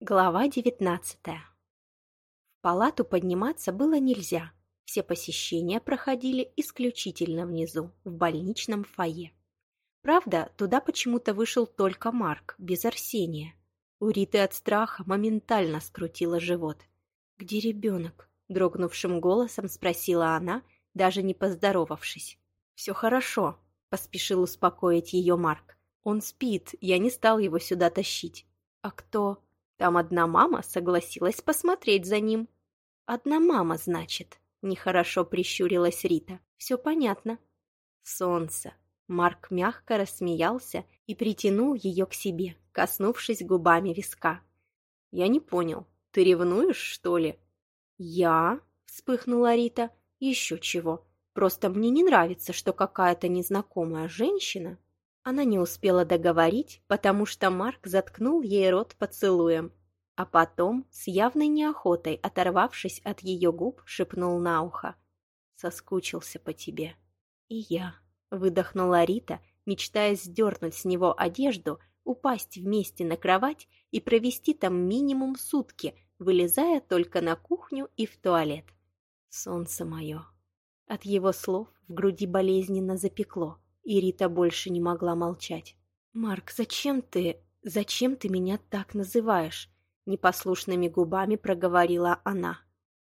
Глава девятнадцатая. В палату подниматься было нельзя. Все посещения проходили исключительно внизу, в больничном фойе. Правда, туда почему-то вышел только Марк, без Арсения. У Риты от страха моментально скрутила живот. «Где ребенок?» – дрогнувшим голосом спросила она, даже не поздоровавшись. «Все хорошо», – поспешил успокоить ее Марк. «Он спит, я не стал его сюда тащить». «А кто?» Там одна мама согласилась посмотреть за ним. «Одна мама, значит?» – нехорошо прищурилась Рита. «Все понятно». «Солнце». Марк мягко рассмеялся и притянул ее к себе, коснувшись губами виска. «Я не понял, ты ревнуешь, что ли?» «Я?» – вспыхнула Рита. «Еще чего. Просто мне не нравится, что какая-то незнакомая женщина она не успела договорить, потому что Марк заткнул ей рот поцелуем, а потом, с явной неохотой оторвавшись от ее губ, шепнул на ухо. «Соскучился по тебе». «И я», — выдохнула Рита, мечтая сдернуть с него одежду, упасть вместе на кровать и провести там минимум сутки, вылезая только на кухню и в туалет. «Солнце мое». От его слов в груди болезненно запекло. И Рита больше не могла молчать. «Марк, зачем ты... зачем ты меня так называешь?» Непослушными губами проговорила она.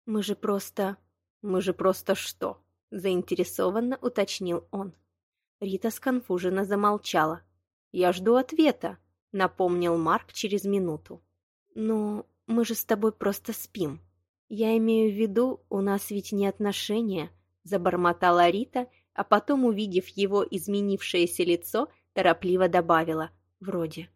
«Мы же просто...» «Мы же просто что?» Заинтересованно уточнил он. Рита сконфуженно замолчала. «Я жду ответа», — напомнил Марк через минуту. «Ну, мы же с тобой просто спим. Я имею в виду, у нас ведь не отношения», — забормотала Рита а потом, увидев его изменившееся лицо, торопливо добавила «вроде».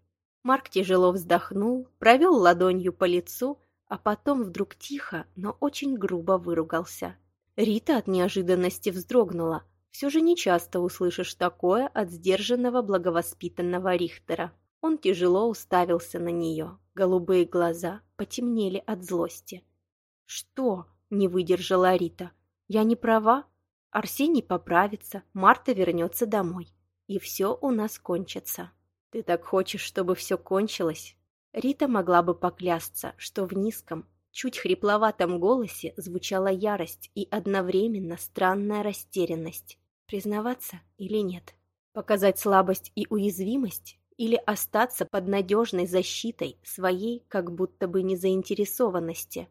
Марк тяжело вздохнул, провел ладонью по лицу, а потом вдруг тихо, но очень грубо выругался. Рита от неожиданности вздрогнула. Все же нечасто услышишь такое от сдержанного благовоспитанного Рихтера. Он тяжело уставился на нее. Голубые глаза потемнели от злости. «Что?» – не выдержала Рита. «Я не права?» Арсений поправится, Марта вернется домой. И все у нас кончится. Ты так хочешь, чтобы все кончилось? Рита могла бы поклясться, что в низком, чуть хрипловатом голосе звучала ярость и одновременно странная растерянность. Признаваться или нет? Показать слабость и уязвимость? Или остаться под надежной защитой своей как будто бы незаинтересованности?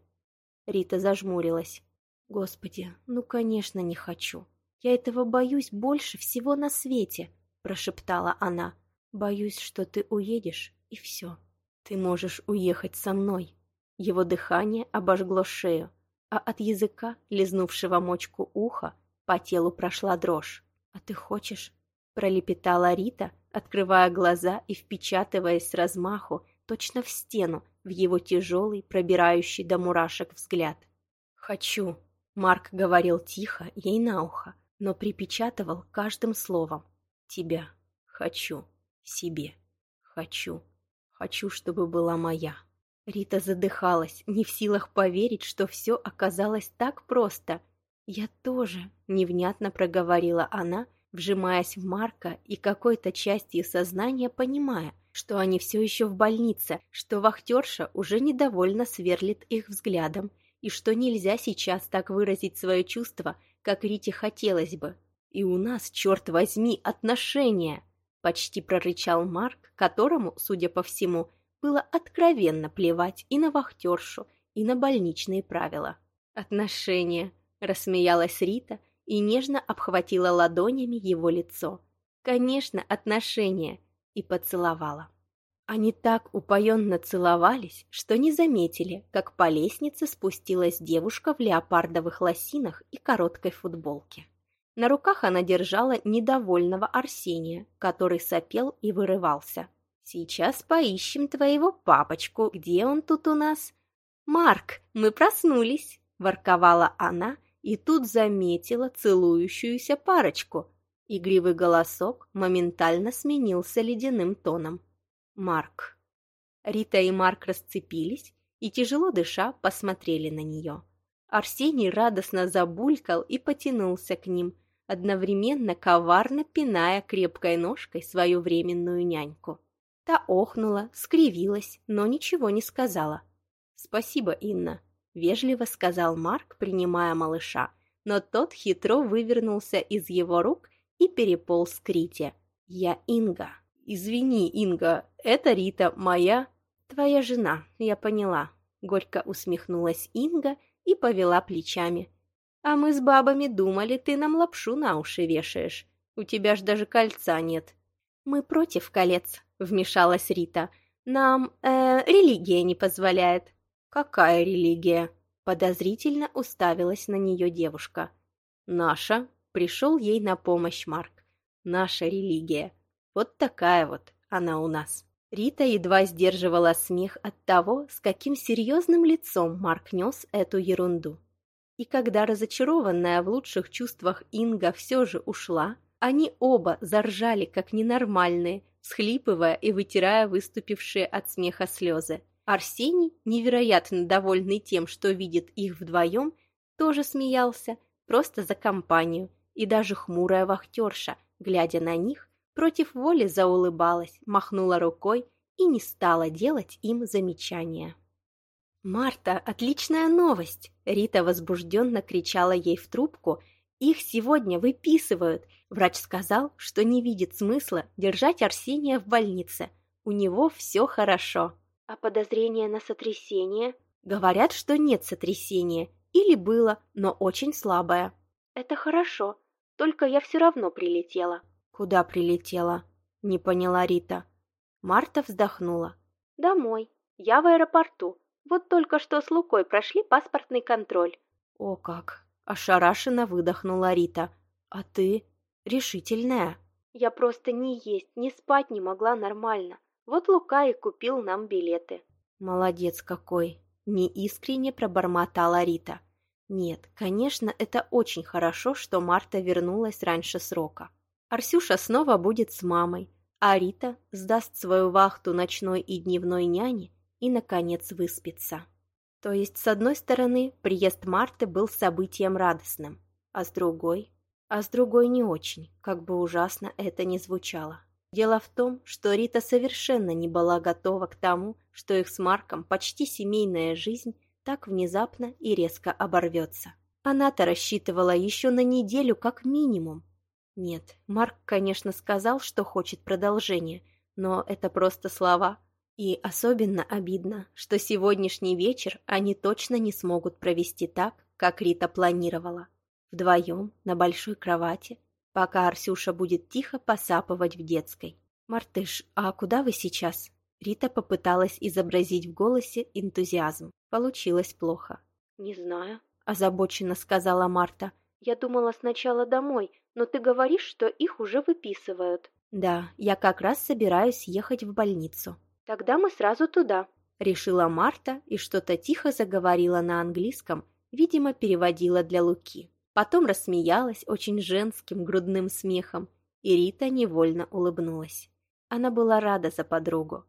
Рита зажмурилась. «Господи, ну, конечно, не хочу. Я этого боюсь больше всего на свете», — прошептала она. «Боюсь, что ты уедешь, и все. Ты можешь уехать со мной». Его дыхание обожгло шею, а от языка, лизнувшего мочку уха, по телу прошла дрожь. «А ты хочешь?» — пролепетала Рита, открывая глаза и впечатываясь с размаху точно в стену в его тяжелый, пробирающий до мурашек взгляд. «Хочу», Марк говорил тихо, ей на ухо, но припечатывал каждым словом. «Тебя хочу, себе хочу, хочу, чтобы была моя». Рита задыхалась, не в силах поверить, что все оказалось так просто. «Я тоже», — невнятно проговорила она, вжимаясь в Марка и какой-то частью сознания понимая, что они все еще в больнице, что вахтерша уже недовольно сверлит их взглядом и что нельзя сейчас так выразить свое чувство, как Рите хотелось бы. И у нас, черт возьми, отношения!» Почти прорычал Марк, которому, судя по всему, было откровенно плевать и на вахтершу, и на больничные правила. «Отношения!» – рассмеялась Рита и нежно обхватила ладонями его лицо. «Конечно, отношения!» – и поцеловала. Они так упоенно целовались, что не заметили, как по лестнице спустилась девушка в леопардовых лосинах и короткой футболке. На руках она держала недовольного Арсения, который сопел и вырывался. «Сейчас поищем твоего папочку. Где он тут у нас?» «Марк, мы проснулись!» – ворковала она и тут заметила целующуюся парочку. Игривый голосок моментально сменился ледяным тоном. Марк. Рита и Марк расцепились и, тяжело дыша, посмотрели на нее. Арсений радостно забулькал и потянулся к ним, одновременно коварно пиная крепкой ножкой свою временную няньку. Та охнула, скривилась, но ничего не сказала. «Спасибо, Инна», — вежливо сказал Марк, принимая малыша, но тот хитро вывернулся из его рук и переполз к Рите. «Я Инга». «Извини, Инга, это Рита, моя...» «Твоя жена, я поняла», — горько усмехнулась Инга и повела плечами. «А мы с бабами думали, ты нам лапшу на уши вешаешь. У тебя ж даже кольца нет». «Мы против колец», — вмешалась Рита. «Нам, э, религия не позволяет». «Какая религия?» — подозрительно уставилась на нее девушка. «Наша?» — пришел ей на помощь Марк. «Наша религия. Вот такая вот она у нас». Рита едва сдерживала смех от того, с каким серьезным лицом Марк нес эту ерунду. И когда разочарованная в лучших чувствах Инга все же ушла, они оба заржали, как ненормальные, схлипывая и вытирая выступившие от смеха слезы. Арсений, невероятно довольный тем, что видит их вдвоем, тоже смеялся, просто за компанию, и даже хмурая вахтерша, глядя на них, против воли заулыбалась, махнула рукой и не стала делать им замечания. «Марта, отличная новость!» Рита возбужденно кричала ей в трубку – их сегодня выписывают. Врач сказал, что не видит смысла держать Арсения в больнице. У него все хорошо. А подозрение на сотрясение? Говорят, что нет сотрясения. Или было, но очень слабое. Это хорошо. Только я все равно прилетела. Куда прилетела? Не поняла Рита. Марта вздохнула. Домой. Я в аэропорту. Вот только что с Лукой прошли паспортный контроль. О как! Ошарашенно выдохнула Рита. «А ты? Решительная?» «Я просто ни есть, ни спать не могла нормально. Вот Лука и купил нам билеты». «Молодец какой!» Неискренне пробормотала Рита. «Нет, конечно, это очень хорошо, что Марта вернулась раньше срока. Арсюша снова будет с мамой, а Рита сдаст свою вахту ночной и дневной няне и, наконец, выспится». То есть, с одной стороны, приезд Марты был событием радостным, а с другой... А с другой не очень, как бы ужасно это ни звучало. Дело в том, что Рита совершенно не была готова к тому, что их с Марком почти семейная жизнь так внезапно и резко оборвется. Она-то рассчитывала еще на неделю как минимум. Нет, Марк, конечно, сказал, что хочет продолжения, но это просто слова, и особенно обидно, что сегодняшний вечер они точно не смогут провести так, как Рита планировала. Вдвоем, на большой кровати, пока Арсюша будет тихо посапывать в детской. «Мартыш, а куда вы сейчас?» Рита попыталась изобразить в голосе энтузиазм. Получилось плохо. «Не знаю», – озабоченно сказала Марта. «Я думала сначала домой, но ты говоришь, что их уже выписывают». «Да, я как раз собираюсь ехать в больницу», «Тогда мы сразу туда», — решила Марта и что-то тихо заговорила на английском, видимо, переводила для Луки. Потом рассмеялась очень женским грудным смехом, и Рита невольно улыбнулась. Она была рада за подругу.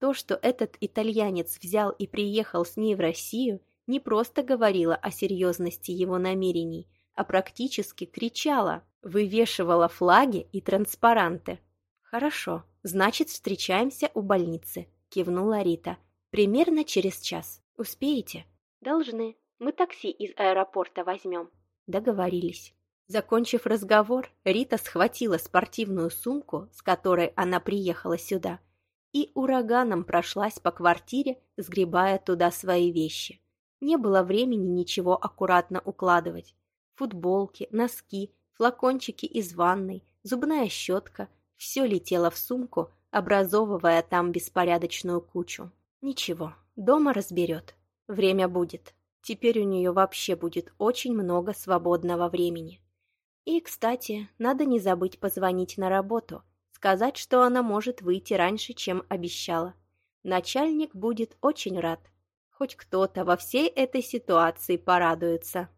То, что этот итальянец взял и приехал с ней в Россию, не просто говорило о серьезности его намерений, а практически кричала, вывешивала флаги и транспаранты. «Хорошо, значит, встречаемся у больницы», — кивнула Рита. «Примерно через час. Успеете?» «Должны. Мы такси из аэропорта возьмем». Договорились. Закончив разговор, Рита схватила спортивную сумку, с которой она приехала сюда, и ураганом прошлась по квартире, сгребая туда свои вещи. Не было времени ничего аккуратно укладывать. Футболки, носки, флакончики из ванной, зубная щетка — все летело в сумку, образовывая там беспорядочную кучу. Ничего, дома разберет. Время будет. Теперь у нее вообще будет очень много свободного времени. И, кстати, надо не забыть позвонить на работу, сказать, что она может выйти раньше, чем обещала. Начальник будет очень рад. Хоть кто-то во всей этой ситуации порадуется.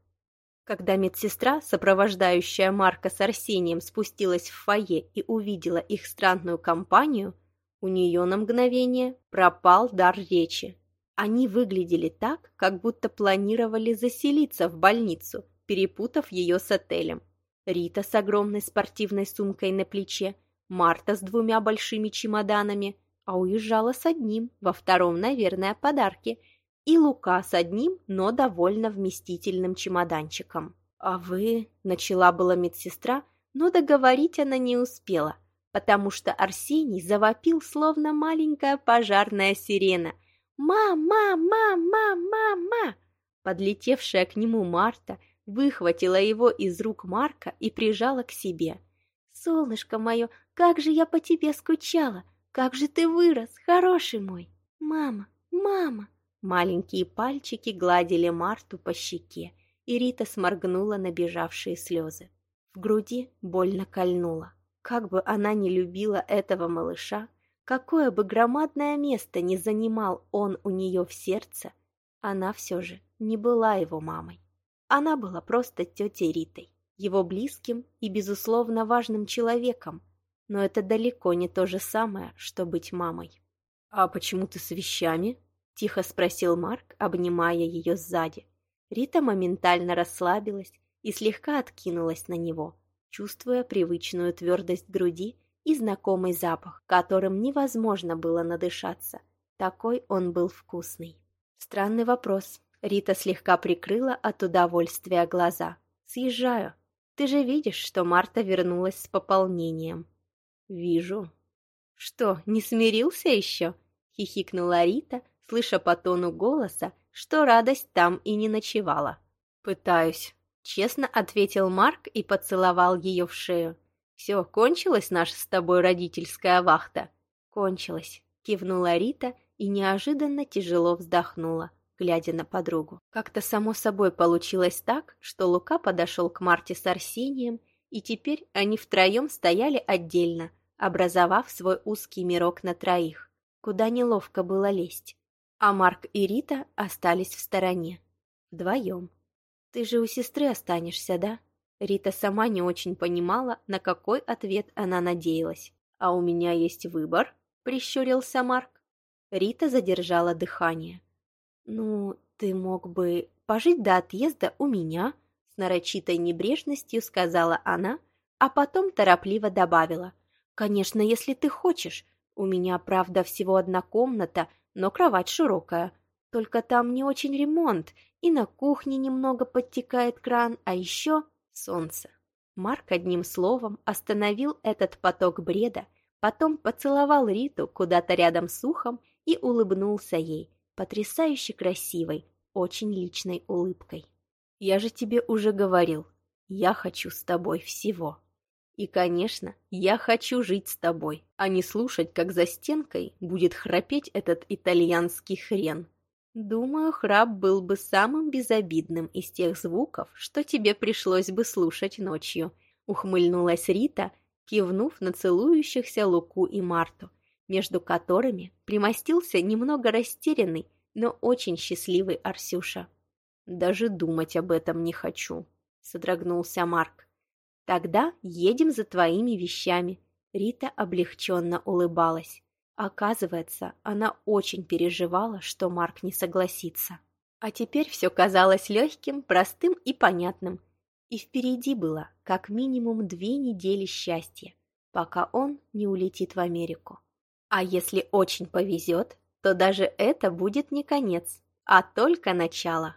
Когда медсестра, сопровождающая Марка с Арсением, спустилась в фойе и увидела их странную компанию, у нее на мгновение пропал дар речи. Они выглядели так, как будто планировали заселиться в больницу, перепутав ее с отелем. Рита с огромной спортивной сумкой на плече, Марта с двумя большими чемоданами, а уезжала с одним, во втором, наверное, подарки, и Лука с одним, но довольно вместительным чемоданчиком. «А вы...» — начала была медсестра, но договорить она не успела, потому что Арсений завопил, словно маленькая пожарная сирена. «Мама, мама, мама, мама!» Подлетевшая к нему Марта выхватила его из рук Марка и прижала к себе. «Солнышко мое, как же я по тебе скучала! Как же ты вырос, хороший мой! Мама, мама!» Маленькие пальчики гладили Марту по щеке, и Рита сморгнула набежавшие слезы. В груди больно кольнуло. Как бы она не любила этого малыша, какое бы громадное место ни занимал он у нее в сердце, она все же не была его мамой. Она была просто тетей Ритой, его близким и, безусловно, важным человеком, но это далеко не то же самое, что быть мамой. «А почему ты с вещами?» – тихо спросил Марк, обнимая ее сзади. Рита моментально расслабилась и слегка откинулась на него, чувствуя привычную твердость груди и знакомый запах, которым невозможно было надышаться. Такой он был вкусный. Странный вопрос. Рита слегка прикрыла от удовольствия глаза. «Съезжаю. Ты же видишь, что Марта вернулась с пополнением». «Вижу». «Что, не смирился еще?» — хихикнула Рита, слыша по тону голоса, что радость там и не ночевала. «Пытаюсь», — честно ответил Марк и поцеловал ее в шею. «Все, кончилась наша с тобой родительская вахта?» «Кончилась», — кивнула Рита и неожиданно тяжело вздохнула, глядя на подругу. Как-то само собой получилось так, что Лука подошел к Марте с Арсением, и теперь они втроем стояли отдельно, образовав свой узкий мирок на троих, куда неловко было лезть а Марк и Рита остались в стороне. Вдвоем. «Ты же у сестры останешься, да?» Рита сама не очень понимала, на какой ответ она надеялась. «А у меня есть выбор», — прищурился Марк. Рита задержала дыхание. «Ну, ты мог бы пожить до отъезда у меня», — с нарочитой небрежностью сказала она, а потом торопливо добавила. «Конечно, если ты хочешь. У меня, правда, всего одна комната — но кровать широкая. Только там не очень ремонт, и на кухне немного подтекает кран, а еще солнце. Марк одним словом остановил этот поток бреда, потом поцеловал Риту куда-то рядом с ухом и улыбнулся ей, потрясающе красивой, очень личной улыбкой. «Я же тебе уже говорил, я хочу с тобой всего». И, конечно, я хочу жить с тобой, а не слушать, как за стенкой будет храпеть этот итальянский хрен. Думаю, храп был бы самым безобидным из тех звуков, что тебе пришлось бы слушать ночью, ухмыльнулась Рита, кивнув на целующихся Луку и Марту, между которыми примостился немного растерянный, но очень счастливый Арсюша. «Даже думать об этом не хочу», — содрогнулся Марк. Тогда едем за твоими вещами. Рита облегченно улыбалась. Оказывается, она очень переживала, что Марк не согласится. А теперь все казалось легким, простым и понятным. И впереди было как минимум две недели счастья, пока он не улетит в Америку. А если очень повезет, то даже это будет не конец, а только начало.